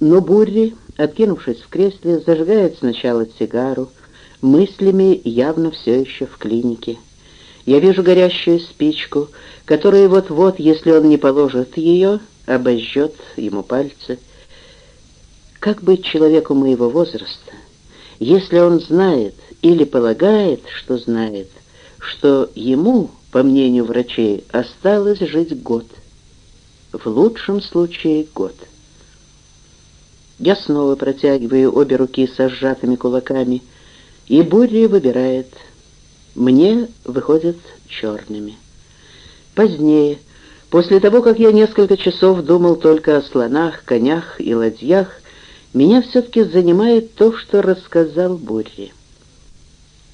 Но Бурри, откинувшись в кресле, зажигает сначала сигару, мыслями явно все еще в клинике. Я вижу горящую спичку, которая вот-вот, если он не положит ее, обожжет ему пальцы. Как быть человеку моего возраста, если он знает или полагает, что знает, что ему, по мнению врачей, осталось жить год? В лучшем случае год. Я снова протягиваю обе руки со сжатыми кулаками, и Бурри выбирает. Мне выходят черными. Позднее, после того, как я несколько часов думал только о слонах, конях и ладьях, меня все-таки занимает то, что рассказал Бурри.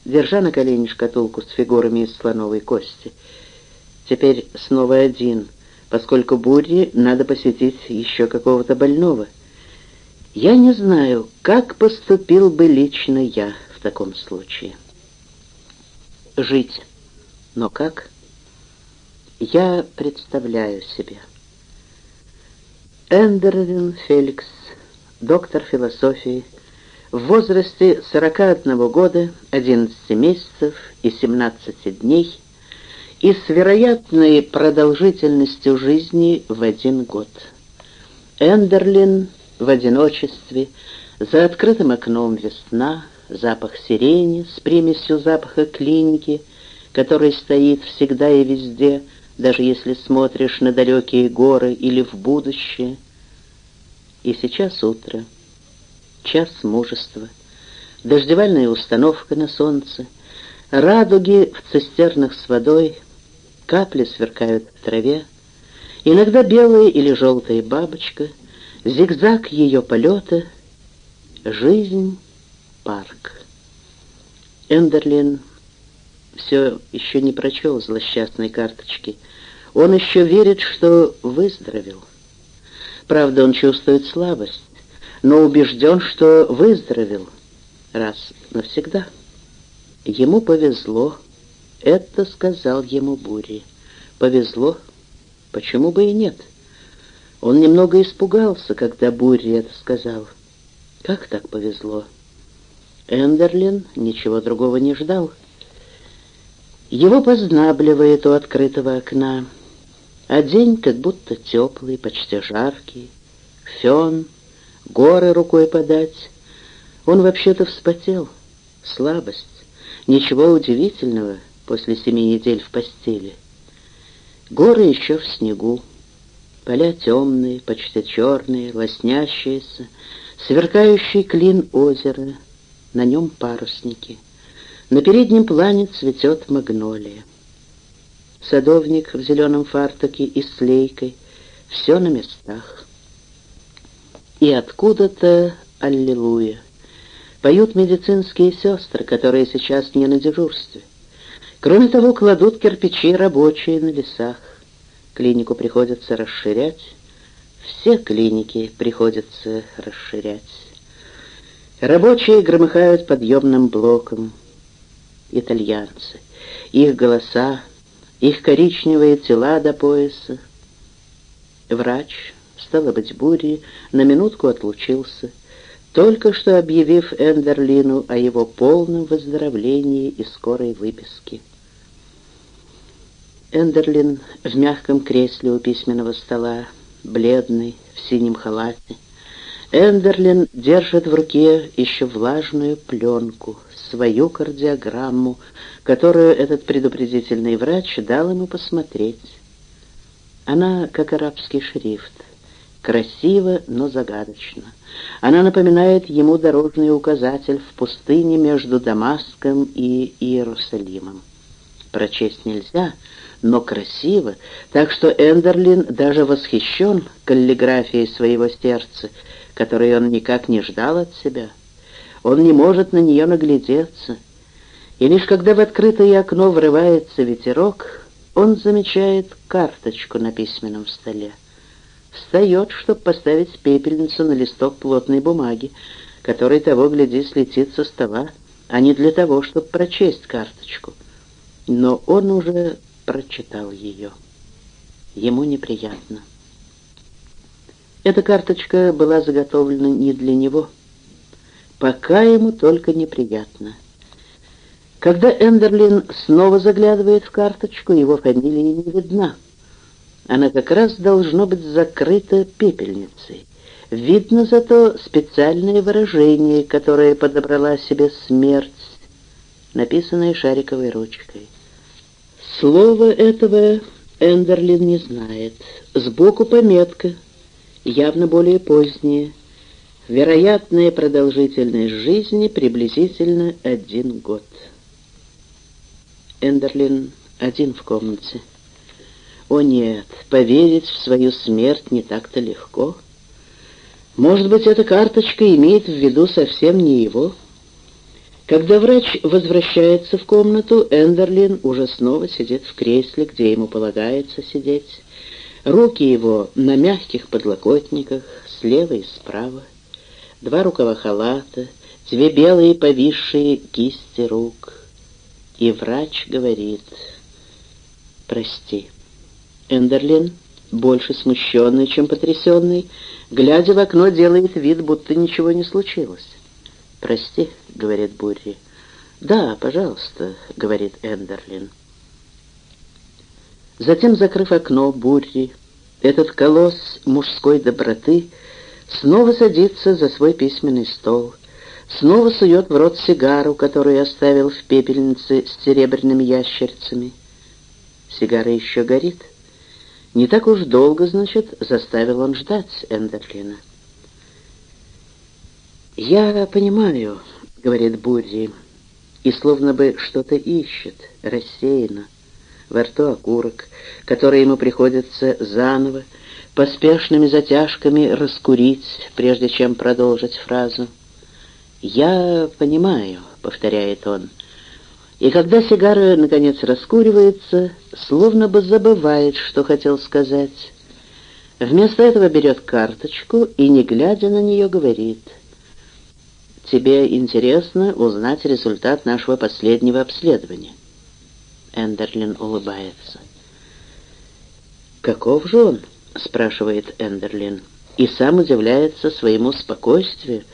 Держа на колени шкатулку с фигурами из слоновой кости. Теперь снова один, поскольку Бурри надо посетить еще какого-то больного — я не знаю, как поступил бы лично я в таком случае. Жить. Но как? Я представляю себе. Эндерлин Феликс, доктор философии, в возрасте 41 года, 11 месяцев и 17 дней и с вероятной продолжительностью жизни в один год. Эндерлин в одиночестве, за открытым окном весна, запах сирени с примесью запаха клиники, который стоит всегда и везде, даже если смотришь на далекие горы или в будущее. И сейчас утро, час мужества, дождевальная установка на солнце, радуги в цистернах с водой, капли сверкают в траве, иногда белая или желтая бабочка — Зигзаг ее полета, жизнь, парк. Эндерлин все еще не прочел злосчастной карточки. Он еще верит, что выздоровел. Правда, он чувствует слабость, но убежден, что выздоровел раз навсегда. Ему повезло, это сказал ему Бури. Повезло, почему бы и нет? — он немного испугался, когда Бурри это сказал. Как так повезло? Эндерлин ничего другого не ждал. Его познабливает у открытого окна, а день как будто теплый, почти жаркий. Фен, горы рукой подать. Он вообще-то вспотел. Слабость. Ничего удивительного после семи недель в постели. Горы еще в снегу. Поля темные, почти черные, лоснящиеся, сверкающий клин озера, на нем парусники. На переднем плане цветет магнолия. Садовник в зеленом фартуке и с лейкой, все на местах. И откуда-то аллилуйя. Поют медицинские сестры, которые сейчас не на дежурстве. Кроме того, кладут кирпичи рабочие на лесах. Клинику приходится расширять. Все клиники приходится расширять. Рабочие громыхают подъемным блоком. Итальянцы. Их голоса, их коричневые тела до пояса. Врач, стало быть, бури, на минутку отлучился, только что объявив Эндерлину о его полном выздоровлении и скорой выписке. Эндерлин в мягком кресле у письменного стола, бледный, в синем халате. Эндерлин держит в руке еще влажную пленку, свою кардиограмму, которую этот предупредительный врач дал ему посмотреть. Она как арабский шрифт, красиво, но загадочно. Она напоминает ему дорожный указатель в пустыне между Дамаском и Иерусалимом. Прочесть нельзя — но красиво, так что Эндерлин даже восхищен каллиграфией своего сердца, которой он никак не ждал от себя. Он не может на нее наглядеться. И лишь когда в открытое окно врывается ветерок, он замечает карточку на письменном столе. Встает, чтобы поставить пепельницу на листок плотной бумаги, который того, гляди, слетит со стола, а не для того, чтобы прочесть карточку. Но он уже прочитал ее. Ему неприятно. Эта карточка была заготовлена не для него. Пока ему только неприятно. Когда Эндерлин снова заглядывает в карточку, его фамилия не видна. Она как раз должно быть закрыта пепельницей. Видно зато специальное выражение, которое подобрала себе смерть, написанное шариковой ручкой. Слово этого Эндерлин не знает. Сбоку пометка, явно более поздняя. Вероятная продолжительность жизни приблизительно один год. Эндерлин один в комнате. О нет, поверить в свою смерть не так-то легко. Может быть, эта карточка имеет в виду совсем не его. Когда врач возвращается в комнату, Эндерлин уже снова сидит в кресле, где ему полагается сидеть. Руки его на мягких подлокотниках, слева и справа. Два рукава халата, две белые повисшие кисти рук — и врач говорит «Прости». Эндерлин, больше смущенный, чем потрясенный, глядя в окно, делает вид, будто ничего не случилось. «Прости», — говорит Бурри. «Да, пожалуйста», — говорит Эндерлин. Затем, закрыв окно, Бурри, этот колосс мужской доброты, снова садится за свой письменный стол — снова сует в рот сигару, которую оставил в пепельнице с серебряными ящерцами. Сигара еще горит. Не так уж долго, значит, заставил он ждать Эндерлина. «Я понимаю», — говорит Бурри, и словно бы что-то ищет, рассеянно. Во рту окурок, который ему приходится заново, поспешными затяжками раскурить, прежде чем продолжить фразу — «Я понимаю», — повторяет он. И когда сигара, наконец, раскуривается, словно бы забывает, что хотел сказать. Вместо этого берет карточку и, не глядя на нее, говорит. «Тебе интересно узнать результат нашего последнего обследования?» Эндерлин улыбается. «Каков же он?» — спрашивает Эндерлин. И сам удивляется своему спокойствию,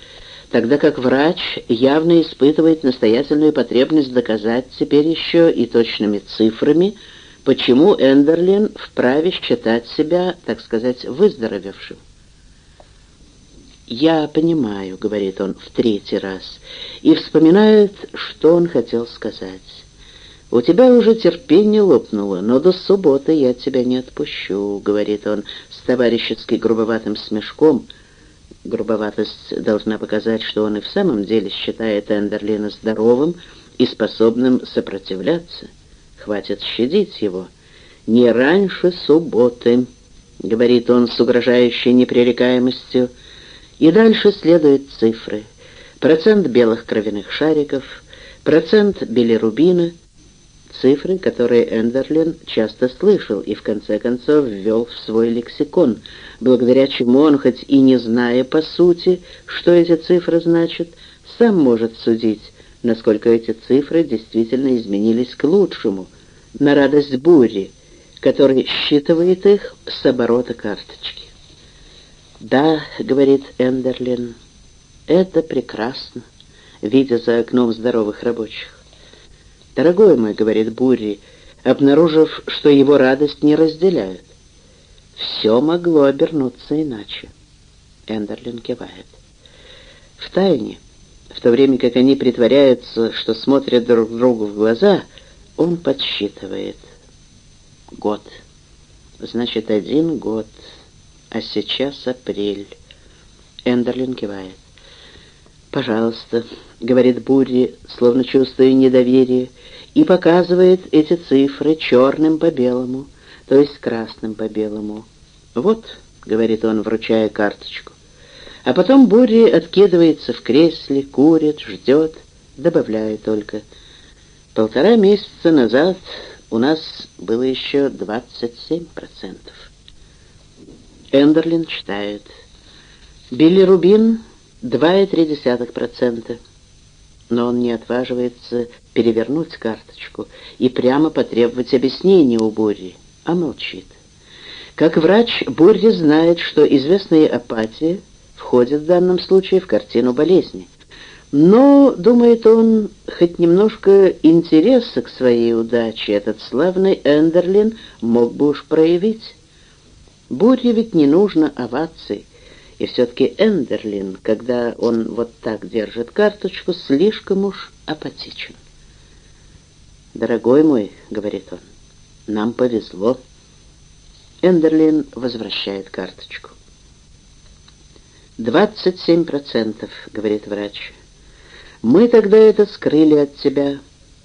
тогда как врач явно испытывает настоятельную потребность доказать теперь еще и точными цифрами, почему Эндерлин вправе считать себя, так сказать, выздоровевшим. «Я понимаю», — говорит он в третий раз, и вспоминает, что он хотел сказать. «У тебя уже терпение лопнуло, но до субботы я тебя не отпущу», — говорит он с товарищески грубоватым смешком, — Грубоватость должна показать, что он и в самом деле считает Эндерлина здоровым и способным сопротивляться. Хватит щадить его. «Не раньше субботы», — говорит он с угрожающей непререкаемостью, и дальше следуют цифры. Процент белых кровяных шариков, процент билирубина — цифры, которые Эндерлин часто слышал и в конце концов ввел в свой лексикон, благодаря чему он, хоть и не зная по сути, что эти цифры значат, сам может судить, насколько эти цифры действительно изменились к лучшему, на радость бури, который считывает их с оборота карточки. «Да», — говорит Эндерлин, — «это прекрасно», видя за окном здоровых рабочих. «Дорогой мой», — говорит Бурри, обнаружив, что его радость не разделяют. «Все могло обернуться иначе». Эндерлин кивает. В тайне, в то время как они притворяются, что смотрят друг другу в глаза, он подсчитывает. Год. Значит, один год. А сейчас апрель. Эндерлин кивает. «Пожалуйста», — говорит Бурри, словно чувствуя недоверие, и показывает эти цифры черным по белому, то есть красным по белому. «Вот», — говорит он, вручая карточку. А потом Бурри откидывается в кресле, курит, ждет, добавляя только. Полтора месяца назад у нас было еще 27%. Эндерлин читает. Билирубин 2,3%. Но он не отваживается перевернуть карточку и прямо потребовать объяснения у Бурри, а молчит. Как врач, Бурри знает, что известная апатия входит в данном случае в картину болезни. Но, думает он, хоть немножко интереса к своей удаче этот славный Эндерлин мог бы уж проявить. Бурре ведь не нужно оваций, и все-таки Эндерлин, когда он вот так держит карточку, слишком уж апатичен. «Дорогой мой», — говорит он, — «нам повезло». Эндерлин возвращает карточку. «Двадцать семь процентов», — говорит врач. «Мы тогда это скрыли от тебя,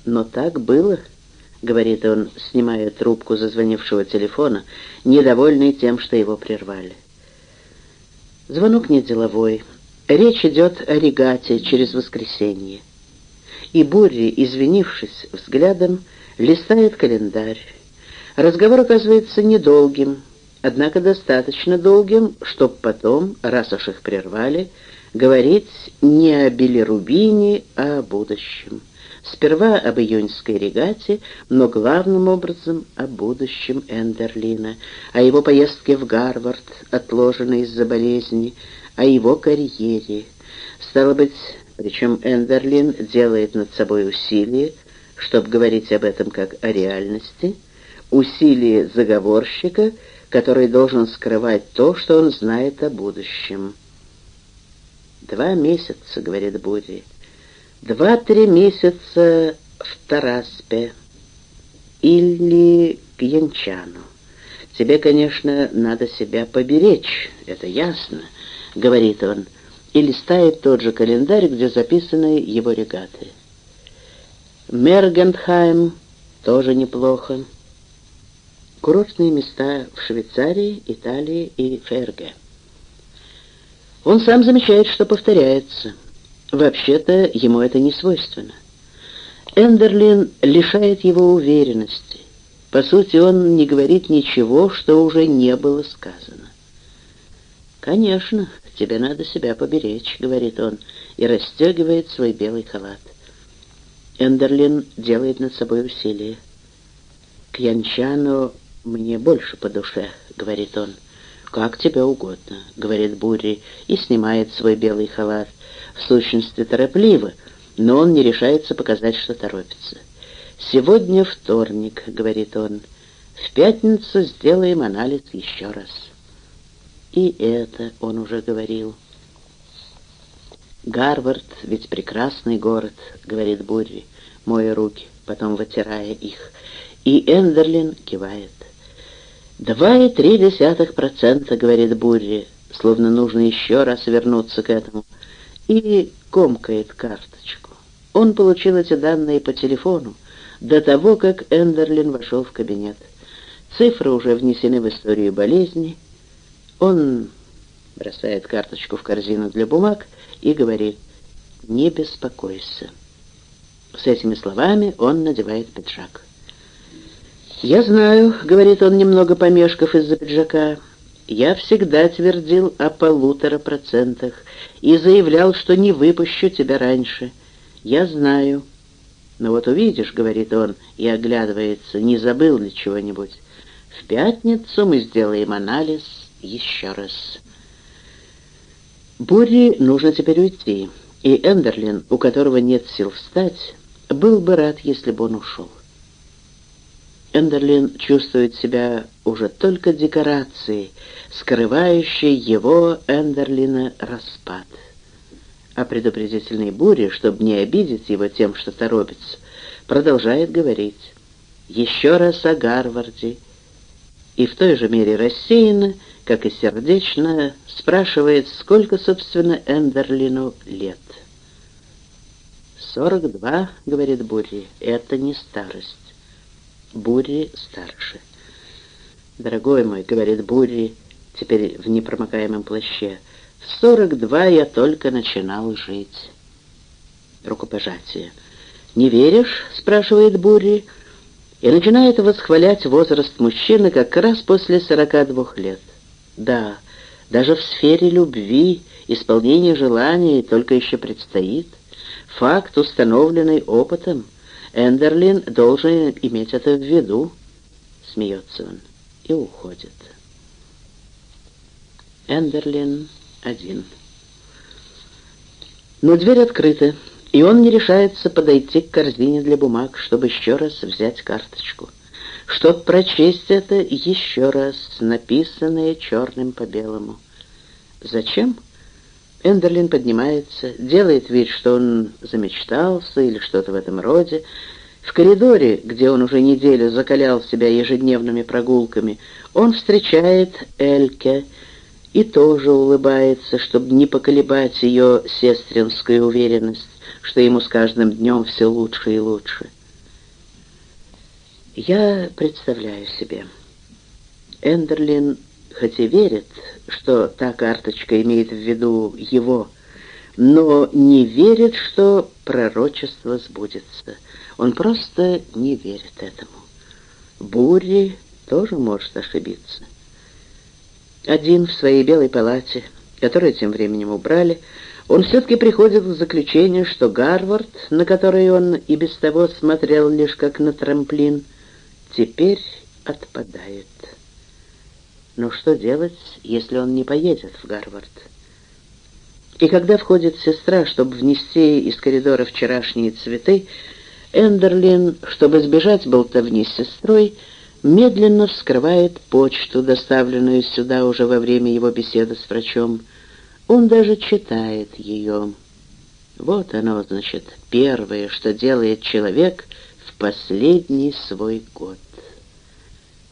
но так было». — говорит он, снимая трубку зазвонившего телефона, недовольный тем, что его прервали. Звонок не деловой. Речь идет о регате через воскресенье. И Бурри, извинившись взглядом, листает календарь. Разговор оказывается недолгим, однако достаточно долгим, чтобы потом, раз уж их прервали, говорить не о билирубине, а о будущем. Сперва об июньской регате, но главным образом о будущем Эндерлина, о его поездке в Гарвард, отложенной из-за болезни, о его карьере. Стало быть, причем Эндерлин делает над собой усилие, чтобы говорить об этом как о реальности, усилие заговорщика, который должен скрывать то, что он знает о будущем. «Два месяца», — говорит Буди, — Два-три месяца в Тараспе или к Янчану. Тебе, конечно, надо себя поберечь, это ясно, — говорит он, и листает тот же календарь, где записаны его регаты. Мергенхайм тоже неплохо. Курортные места в Швейцарии, Италии и Ферге. Он сам замечает, что повторяется — Вообще-то ему это не свойственно. Эндерлин лишает его уверенности. По сути, он не говорит ничего, что уже не было сказано. «Конечно, тебе надо себя поберечь», — говорит он, и расстегивает свой белый халат. Эндерлин делает над собой усилие. «К Янчану мне больше по душе», — говорит он. «Как тебе угодно», — говорит Бурри и снимает свой белый халат в сущности торопливо, но он не решается показать, что торопится. «Сегодня вторник», — говорит он, — «в пятницу сделаем анализ еще раз». И это он уже говорил. «Гарвард ведь прекрасный город», — говорит Бурри, моя руки, потом вытирая их, и Эндерлин кивает. «Два и три десятых процента», — говорит Бурри, словно нужно еще раз вернуться к этому и комкает карточку. Он получил эти данные по телефону до того, как Эндерлин вошел в кабинет. Цифры уже внесены в историю болезни. Он бросает карточку в корзину для бумаг и говорит «Не беспокойся». С этими словами он надевает пиджак. «Я знаю», — говорит он, немного помешков из-за пиджака, — я всегда твердил о полутора процентах и заявлял, что не выпущу тебя раньше. Я знаю. Но вот увидишь, — говорит он, и оглядывается, не забыл ли чего-нибудь. В пятницу мы сделаем анализ еще раз. Бурри нужно теперь уйти, и Эндерлин, у которого нет сил встать, был бы рад, если бы он ушел. Эндерлин чувствует себя уже только декорацией, скрывающей его, Эндерлина, распад. А предупредительной буре, чтобы не обидеть его тем, что торопится, продолжает говорить еще раз о Гарварде, и в той же мере рассеянно, как и сердечно, спрашивает, сколько, собственно, Эндерлину лет. «Сорок два», — говорит Бурри, — «это не старость». Бурри старше. «Дорогой мой», — говорит Бурри, теперь в непромокаемом плаще, «в сорок два я только начинал жить». Рукопожатие. «Не веришь?» — спрашивает Бурри, и начинает восхвалять возраст мужчины как раз после сорока двух лет. Да, даже в сфере любви исполнение желаний только еще предстоит. Факт, установленный опытом — Эндерлин должен иметь это в виду. Смеется он и уходит. Эндерлин один. Но дверь открыта, и он не решается подойти к корзине для бумаг, чтобы еще раз взять карточку, чтобы прочесть это еще раз, написанное черным по белому. Зачем? Эндерлин поднимается, делает вид, что он замечтался или что-то в этом роде. В коридоре, где он уже неделю закалял себя ежедневными прогулками, он встречает Эльке и тоже улыбается, чтобы не поколебать ее сестринскую уверенность, что ему с каждым днем все лучше и лучше. Я представляю себе. Эндерлин хоть и верит, что та карточка имеет в виду его, но не верит, что пророчество сбудется. Он просто не верит этому. Бурри тоже может ошибиться. Один в своей белой палате, которую тем временем убрали, он все-таки приходит к заключению, что Гарвард, на который он и без того смотрел лишь как на трамплин, теперь отпадает. Но что делать, если он не поедет в Гарвард? И когда входит сестра, чтобы внести из коридора вчерашние цветы, Эндерлин, чтобы избежать болтовни с сестрой, медленно вскрывает почту, доставленную сюда уже во время его беседы с врачом. Он даже читает ее. Вот оно, значит, первое, что делает человек в последний свой год.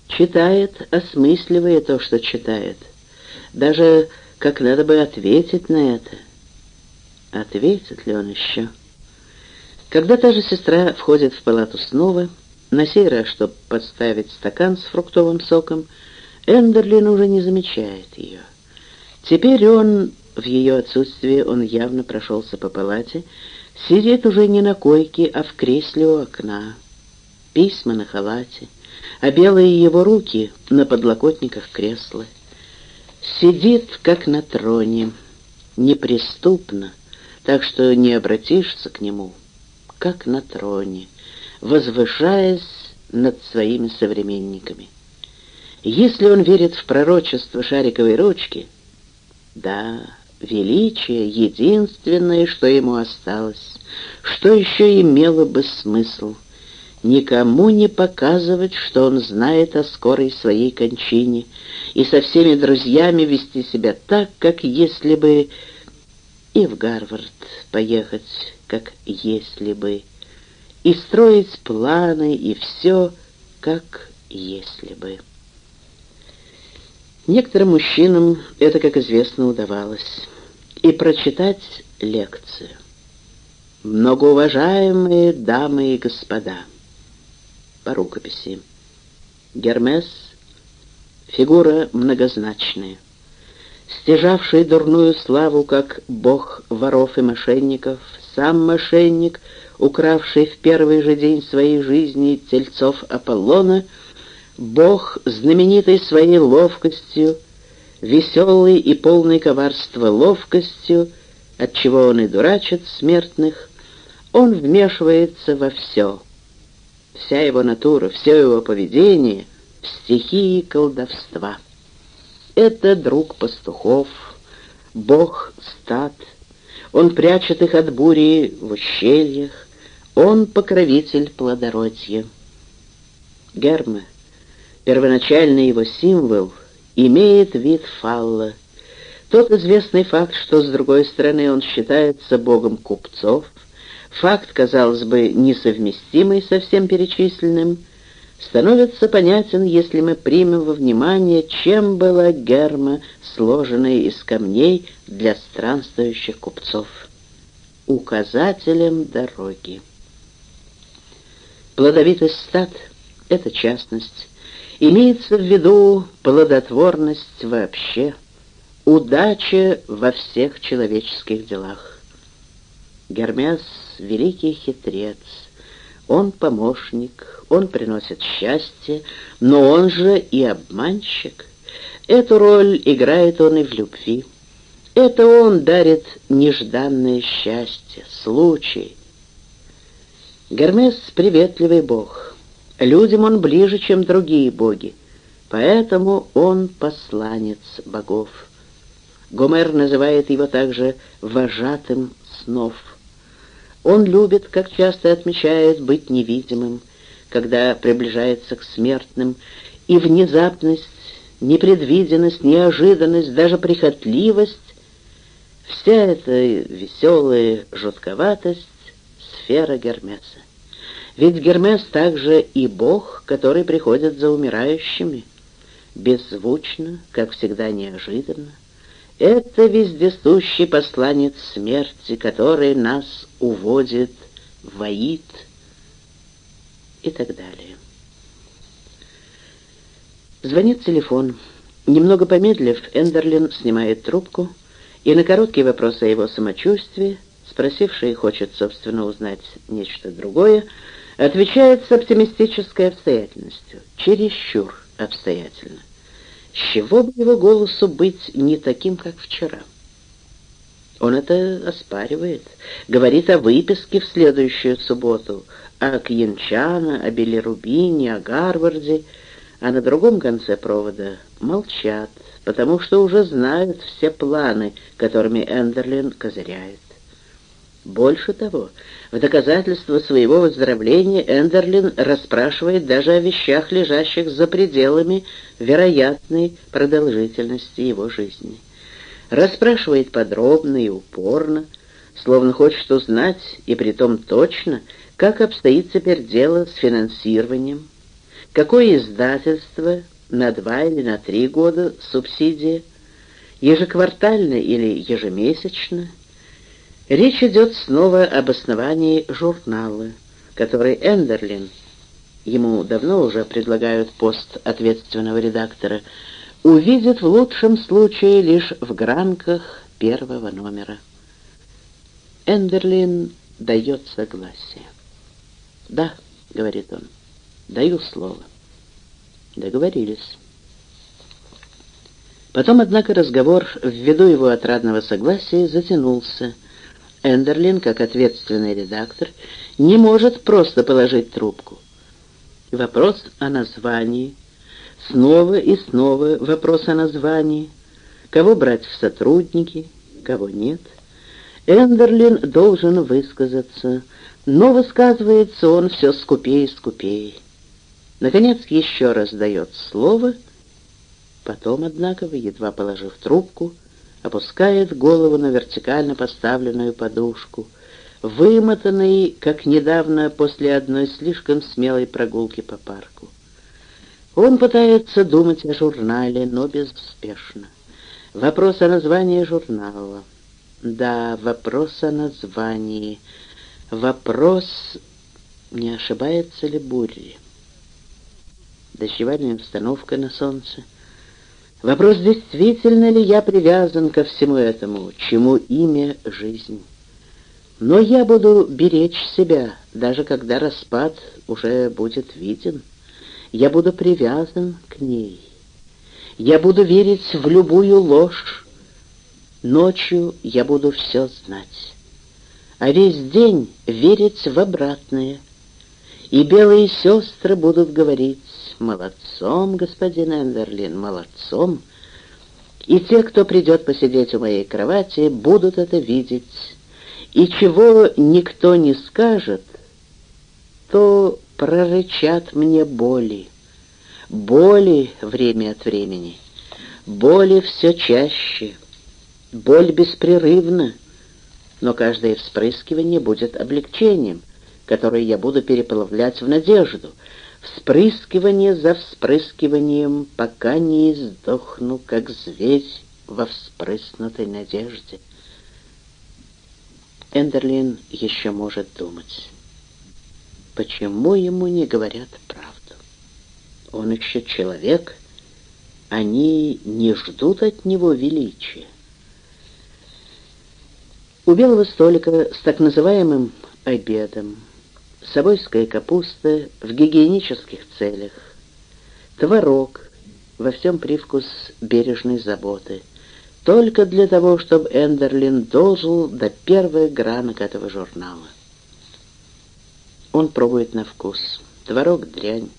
Читает, осмысливая то, что читает. Даже как надо бы ответить на это. Ответит ли он еще? Когда та же сестра входит в палату снова, на сей раз, чтобы подставить стакан с фруктовым соком, Эндерлин уже не замечает ее. Теперь он, в ее отсутствие, он явно прошелся по палате, сидит уже не на койке, а в кресле у окна. Письма на халате, а белые его руки на подлокотниках кресла. Сидит, как на троне, неприступно, так что не обратишься к нему, как на троне — возвышаясь над своими современниками. Если он верит в пророчество шариковой ручки, да, величие — единственное, что ему осталось, что еще имело бы смысл — никому не показывать, что он знает о скорой своей кончине, и со всеми друзьями вести себя так, как если бы и в Гарвард поехать, как если бы и строить планы, и все, как если бы. Некоторым мужчинам это, как известно, удавалось. И прочитать лекцию. Многоуважаемые дамы и господа, по рукописи. Гермес — фигура многозначная, стяжавший дурную славу как бог воров и мошенников, сам мошенник — укравший в первый же день своей жизни тельцов Аполлона, бог, знаменитый своей ловкостью, веселый и полный коварства ловкостью, отчего он и дурачит смертных, он вмешивается во все. Вся его натура, все его поведение в стихии колдовства. Это друг пастухов, бог стад, он прячет их от бури в ущельях, он покровитель плодородия. Герма, первоначальный его символ, имеет вид фалла. Тот известный факт, что, с другой стороны, он считается богом купцов, факт, казалось бы, несовместимый со всем перечисленным, становится понятен, если мы примем во внимание, чем была герма, сложенная из камней для странствующих купцов. Указателем дороги. Плодовитость стад — это частность. Имеется в виду плодотворность вообще, удача во всех человеческих делах. Гермес — великий хитрец, он помощник, он приносит счастье, но он же и обманщик. Эту роль играет он и в любви. Это он дарит нежданное счастье, случай, Гермес — приветливый бог. Людям он ближе, чем другие боги, поэтому он посланец богов. Гомер называет его также «вожатым снов». Он любит, как часто отмечает, быть невидимым, когда приближается к смертным, и внезапность, непредвиденность, неожиданность, даже прихотливость — вся эта веселая жутковатость — сфера Гермеса. Ведь Гермес также и бог, который приходит за умирающими, беззвучно, как всегда неожиданно. Это вездесущий посланец смерти, который нас уводит в Аид и так далее. Звонит телефон. Немного помедлив, Эндерлин снимает трубку и на короткий вопрос о его самочувствии, спросивший хочет, собственно, узнать нечто другое, отвечает с оптимистической обстоятельностью, чересчур обстоятельно. Чего бы его голосу быть не таким, как вчера? Он это оспаривает, говорит о выписке в следующую субботу, о Кьянчана, о Белерубине, о Гарварде — а на другом конце провода молчат, потому что уже знают все планы, которыми Эндерлин козыряет. Больше того, в доказательство своего выздоровления Эндерлин расспрашивает даже о вещах, лежащих за пределами вероятной продолжительности его жизни. Расспрашивает подробно и упорно, словно хочет узнать, и притом точно, как обстоит теперь дело с финансированием, какое издательство на два или на три года субсидия, ежеквартально или ежемесячно. Речь идет снова об основании журнала, который Эндерлин, ему давно уже предлагают пост ответственного редактора, увидит в лучшем случае лишь в гранках первого номера. Эндерлин дает согласие. «Да», — говорит он, — Даю слово. Договорились. Потом, однако, разговор, ввиду его отрадного согласия, затянулся. Эндерлин, как ответственный редактор, не может просто положить трубку. Вопрос о названии, снова и снова вопрос о названии, кого брать в сотрудники, кого нет. Эндерлин должен высказаться, но высказывается он все скупее и скупее. Наконец еще раз дает слово, потом, однако, едва положив трубку, опускает голову на вертикально поставленную подушку, вымотанный, как недавно после одной слишком смелой прогулки по парку. Он пытается думать о журнале, но безуспешно. Вопрос о названии журнала. Да, вопрос о названии. Вопрос, не ошибается ли Бурри дождевальная установка на солнце. Вопрос, действительно ли я привязан ко всему этому, чему имя жизнь. Но я буду беречь себя, даже когда распад уже будет виден. Я буду привязан к ней. Я буду верить в любую ложь. Ночью я буду все знать. А весь день верить в обратное. И белые сестры будут говорить, молодцом, господин Эндерлин, молодцом. И те, кто придет посидеть у моей кровати, будут это видеть. И чего никто не скажет, то прорычат мне боли. Боли время от времени. Боли все чаще. Боль беспрерывна. Но каждое вспрыскивание будет облегчением, которое я буду переплавлять в надежду — вспрыскивание за вспрыскиванием, пока не издохну, как зверь во вспрыснутой надежде. Эндерлин еще может думать. Почему ему не говорят правду? Он еще человек, они не ждут от него величия. У белого столика с так называемым обедом собойская капуста в гигиенических целях, творог, во всем привкус бережной заботы, только для того, чтобы Эндерлин дожил до первых гранок этого журнала. Он пробует на вкус. Творог — дрянь.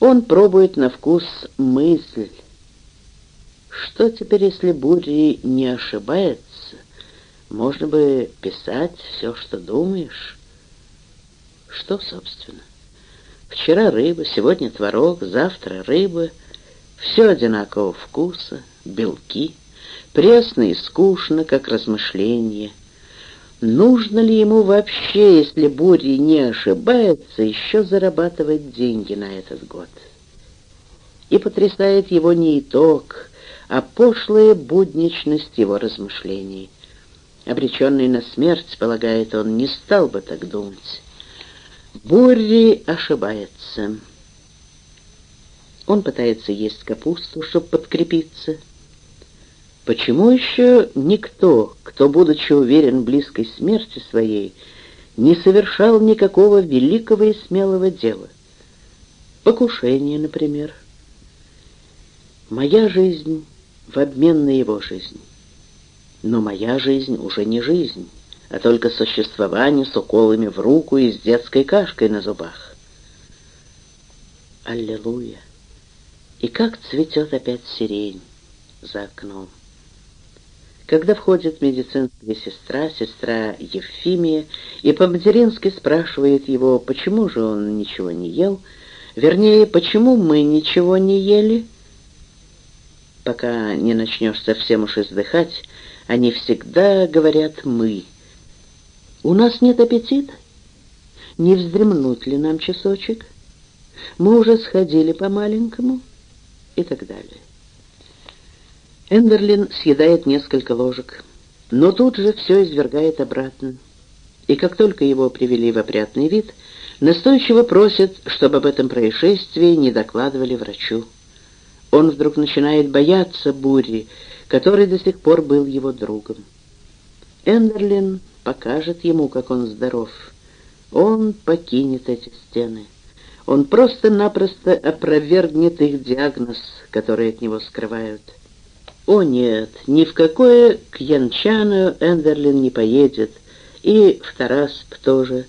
Он пробует на вкус мысль. Что теперь, если Бурри не ошибается? Можно бы писать все, что думаешь. Что, собственно? Вчера рыба, сегодня творог, завтра рыба. Все одинакового вкуса, белки. Пресно и скучно, как размышление. Нужно ли ему вообще, если Бурри не ошибается, еще зарабатывать деньги на этот год? И потрясает его не итог, а пошлая будничность его размышлений. Обреченный на смерть, полагает он, не стал бы так думать. Бурри ошибается. Он пытается есть капусту, чтобы подкрепиться. Почему еще никто, кто, будучи уверен близкой смерти своей, не совершал никакого великого и смелого дела? Покушение, например. Моя жизнь в обмен на его жизнь. Но моя жизнь уже не жизнь, а только существование с уколами в руку и с детской кашкой на зубах. Аллилуйя! И как цветет опять сирень за окном. Когда входит медицинская сестра, сестра Евфимия, и по-матерински спрашивает его, почему же он ничего не ел, вернее, почему мы ничего не ели, пока не начнешь совсем уж издыхать, они всегда говорят «мы». У нас нет аппетита? Не вздремнуть ли нам часочек? Мы уже сходили по-маленькому? И так далее. Эндерлин съедает несколько ложек, но тут же все извергает обратно. И как только его привели в опрятный вид, настойчиво просит, чтобы об этом происшествии не докладывали врачу. Он вдруг начинает бояться бури, который до сих пор был его другом. Эндерлин покажет ему, как он здоров. Он покинет эти стены. Он просто-напросто опровергнет их диагноз, который от него скрывают. О нет, ни в какое к Янчану Эндерлин не поедет, и в Тарасп тоже.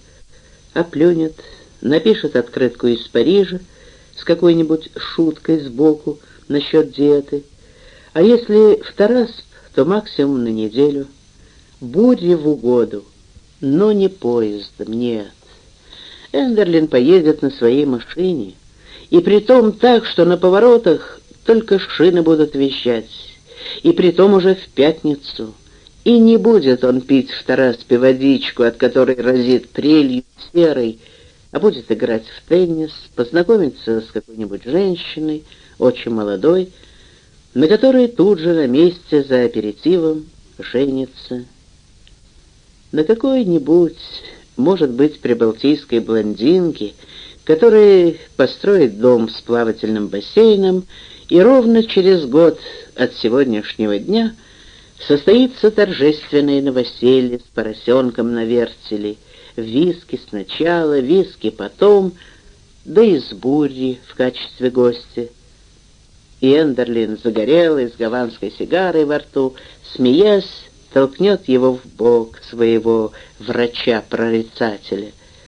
Оплюнет, напишет открытку из Парижа с какой-нибудь шуткой сбоку насчет диеты, а если в Тарасп, то максимум на неделю. Бури в угоду, но не поездом, нет. Эндерлин поедет на своей машине, и притом так, что на поворотах только шины будут вещать, и притом уже в пятницу. И не будет он пить в Тараспе водичку, от которой разит прелью серой, а будет играть в теннис, познакомиться с какой-нибудь женщиной, очень молодой, на которой тут же на месте за аперитивом женится. На какой-нибудь, может быть, прибалтийской блондинке, которая построит дом с плавательным бассейном, и ровно через год от сегодняшнего дня состоится торжественное новоселье с поросенком на вертеле, виски сначала, виски потом, да и с бурри в качестве гостя. И Эндерлин, загорелый, с гаванской сигарой во рту, смеясь, толкнет его в бок своего врача-прорицателя.